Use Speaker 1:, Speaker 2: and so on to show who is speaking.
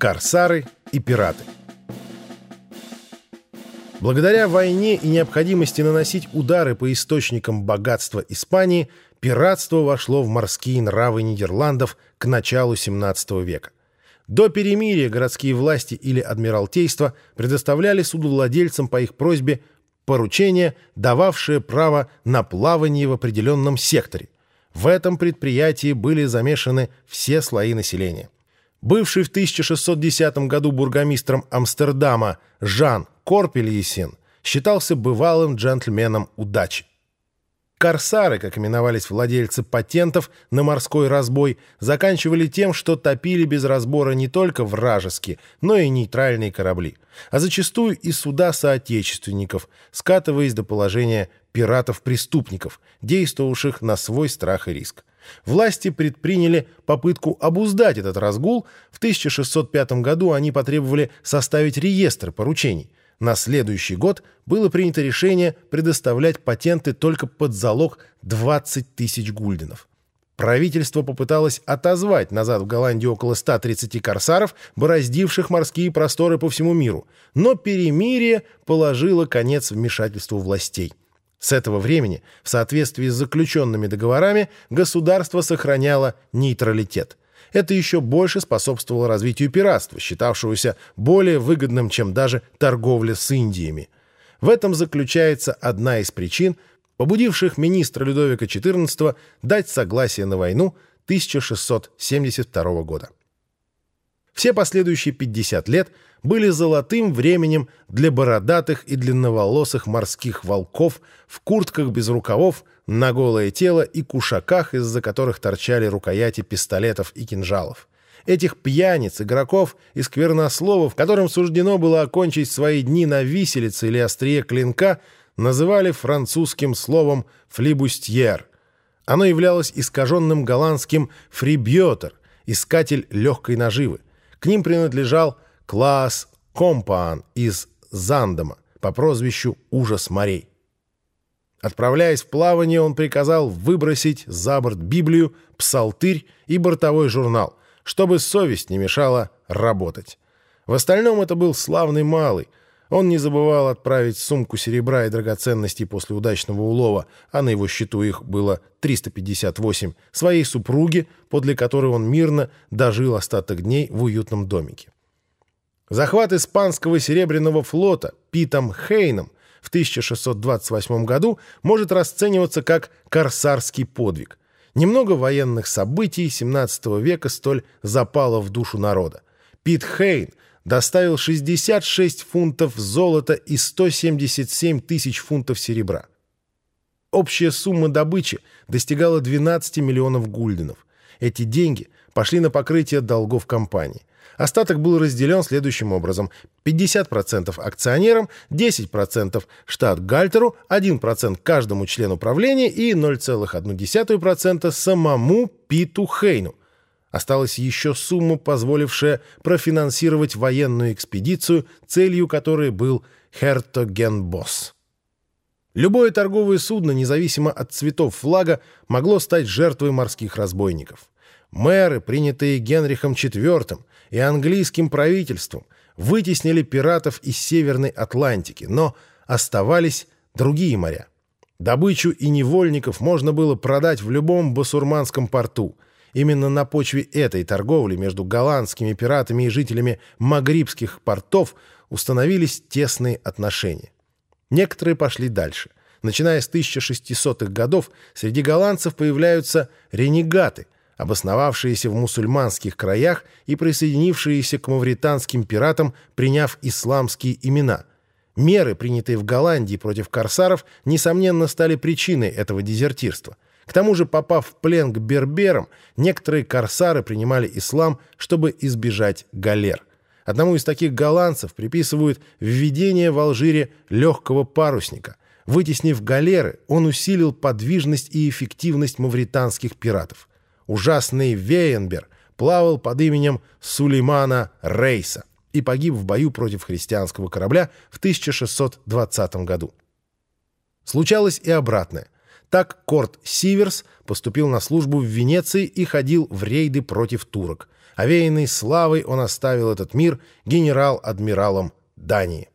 Speaker 1: Корсары и пираты Благодаря войне и необходимости наносить удары по источникам богатства Испании, пиратство вошло в морские нравы Нидерландов к началу XVII века. До перемирия городские власти или адмиралтейство предоставляли судовладельцам по их просьбе поручение, дававшее право на плавание в определенном секторе. В этом предприятии были замешаны все слои населения. Бывший в 1610 году бургомистром Амстердама Жан Корпельесин считался бывалым джентльменом удачи. Корсары, как именовались владельцы патентов на морской разбой, заканчивали тем, что топили без разбора не только вражеские, но и нейтральные корабли, а зачастую и суда соотечественников, скатываясь до положения пиратов-преступников, действовавших на свой страх и риск. Власти предприняли попытку обуздать этот разгул. В 1605 году они потребовали составить реестр поручений – на следующий год было принято решение предоставлять патенты только под залог 20 тысяч гульденов. Правительство попыталось отозвать назад в Голландию около 130 корсаров, бороздивших морские просторы по всему миру, но перемирие положило конец вмешательству властей. С этого времени, в соответствии с заключенными договорами, государство сохраняло нейтралитет это еще больше способствовало развитию пиратства, считавшегося более выгодным, чем даже торговля с Индиями. В этом заключается одна из причин, побудивших министра Людовика XIV дать согласие на войну 1672 года. Все последующие 50 лет были золотым временем для бородатых и длинноволосых морских волков в куртках без рукавов, на голое тело и кушаках, из-за которых торчали рукояти пистолетов и кинжалов. Этих пьяниц, игроков и сквернословов, которым суждено было окончить свои дни на виселице или острие клинка, называли французским словом «флибустьер». Оно являлось искаженным голландским «фрибьотер» — искатель легкой наживы. К ним принадлежал класс «компаан» из Зандома по прозвищу «Ужас морей». Отправляясь в плавание, он приказал выбросить за борт Библию, псалтырь и бортовой журнал, чтобы совесть не мешала работать. В остальном это был славный малый. Он не забывал отправить сумку серебра и драгоценностей после удачного улова, а на его счету их было 358, своей супруге, подле которой он мирно дожил остаток дней в уютном домике. Захват испанского серебряного флота Питом Хейном в 1628 году может расцениваться как корсарский подвиг. Немного военных событий XVII века столь запало в душу народа. Пит Хейн доставил 66 фунтов золота и 177 тысяч фунтов серебра. Общая сумма добычи достигала 12 миллионов гульденов. Эти деньги пошли на покрытие долгов компании. Остаток был разделен следующим образом. 50% акционерам, 10% штат Гальтеру, 1% каждому члену правления и 0,1% самому Питу Хейну. Осталась еще сумма, позволившая профинансировать военную экспедицию, целью которой был Хертогенбосс. Любое торговое судно, независимо от цветов флага, могло стать жертвой морских разбойников. Мэры, принятые Генрихом IV и английским правительством, вытеснили пиратов из Северной Атлантики, но оставались другие моря. Добычу и невольников можно было продать в любом басурманском порту. Именно на почве этой торговли между голландскими пиратами и жителями магрибских портов установились тесные отношения. Некоторые пошли дальше. Начиная с 1600-х годов среди голландцев появляются ренегаты – обосновавшиеся в мусульманских краях и присоединившиеся к мавританским пиратам, приняв исламские имена. Меры, принятые в Голландии против корсаров, несомненно, стали причиной этого дезертирства. К тому же, попав в плен к берберам, некоторые корсары принимали ислам, чтобы избежать галер. Одному из таких голландцев приписывают введение в Алжире легкого парусника. Вытеснив галеры, он усилил подвижность и эффективность мавританских пиратов ужасный Вейенбер плавал под именем Сулеймана Рейса и погиб в бою против христианского корабля в 1620 году. Случалось и обратное. Так Корт Сиверс поступил на службу в Венеции и ходил в рейды против турок. Овеянный славой он оставил этот мир генерал-адмиралом Дании.